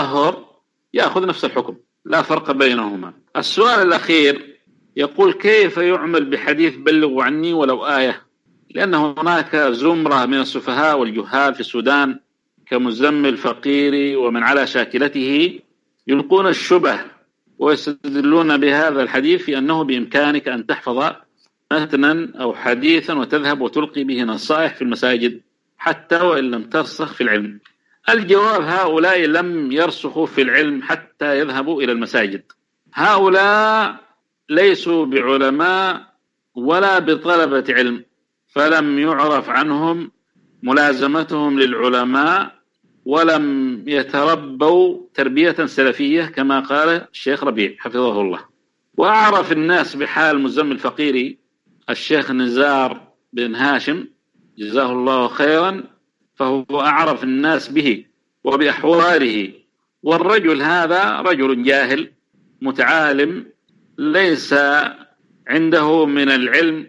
التظاهر يأخذ نفس الحكم لا فرق بينهما. السؤال الأخير يقول كيف يعمل بحديث بلغوا عني ولو آية؟ لأن هناك زمرة من السفهاء والجهال في السودان كمزمل فقيري ومن على شاكلته يلقون الشبه ويستدلون بهذا الحديث في أنه بإمكانك أن تحفظ متنا أو حديثا وتذهب وتلقي به نصائح في المساجد حتى وإن لم ترسخ في العلم. الجواب هؤلاء لم يرسخوا في العلم حتى يذهبوا إلى المساجد. هؤلاء ليسوا بعلماء ولا بطلبة علم فلم يعرف عنهم ملازمتهم للعلماء ولم يتربوا تربية سلفية كما قال الشيخ ربيع حفظه الله. وأعرف الناس بحال مزمل الفقيري الشيخ نزار بن هاشم جزاه الله خيرا فهو أعرف الناس به وبأحواله والرجل هذا رجل جاهل متعالم ليس عنده من العلم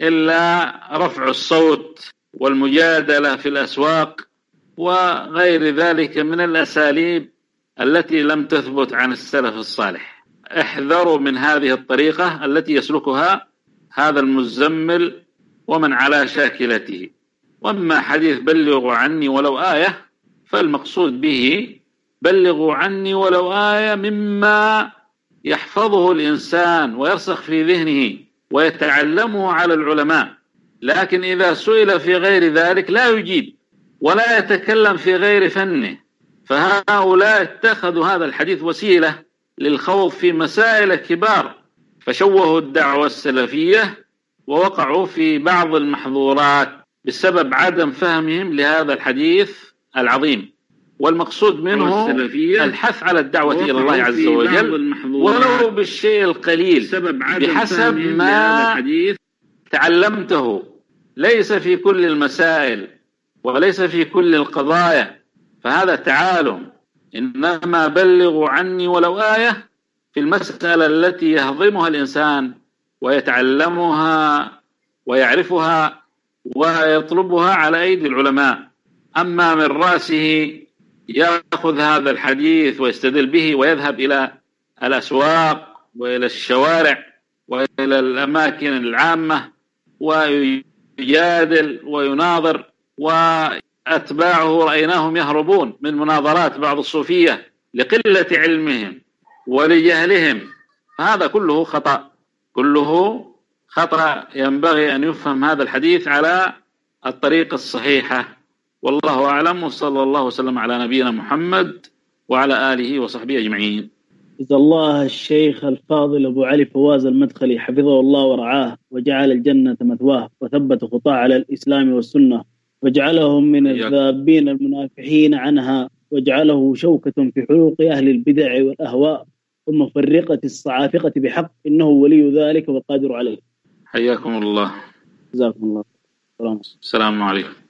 إلا رفع الصوت والمجادلة في الأسواق وغير ذلك من الأساليب التي لم تثبت عن السلف الصالح. احذروا من هذه الطريقة التي يسلكها هذا المزمل ومن على شاكلته. واما حديث بلغوا عني ولو آية فالمقصود به بلغوا عني ولو آية مما يحفظه الإنسان ويرسخ في ذهنه ويتعلمه على العلماء. لكن إذا سئل في غير ذلك لا يجيب ولا يتكلم في غير فنه. فهؤلاء اتخذوا هذا الحديث وسيلة للخوض في مسائل كبار. فشوهوا الدعوة السلفية ووقعوا في بعض المحظورات. بسبب عدم فهمهم لهذا الحديث العظيم. والمقصود منه الحث على الدعوة إلى الله عز وجل ولو بالشيء القليل بحسب ما تعلمته. ليس في كل المسائل وليس في كل القضايا. فهذا تعالم. إنما بلغوا عني ولو آية في المسألة التي يهضمها الإنسان ويتعلمها ويعرفها ويطلبها على أيدي العلماء. أما من رأسه يأخذ هذا الحديث ويستدل به ويذهب إلى الأسواق وإلى الشوارع وإلى الأماكن العامة ويجادل ويناظر وأتباعه رأيناهم يهربون من مناظرات بعض الصوفية لقلة علمهم ولجهلهم. هذا كله خطأ. كله خطأ ينبغي أن يفهم هذا الحديث على الطريقة الصحيحة. والله أعلم وصلى الله وسلم على نبينا محمد وعلى آله وصحبه أجمعين. جزا الله الشيخ الفاضل أبو علي فواز المدخلي حفظه الله ورعاه وجعل الجنة مثواه وثبت خطاه على الإسلام والسنة وجعلهم من الذابين المنافحين عنها وجعله شوكة في حلوق أهل البدع والأهواء ومفرقة الصعافقة بحق إنه ولي ذلك والقادر عليه. حياكم الله. جزاكم الله السلام عليكم.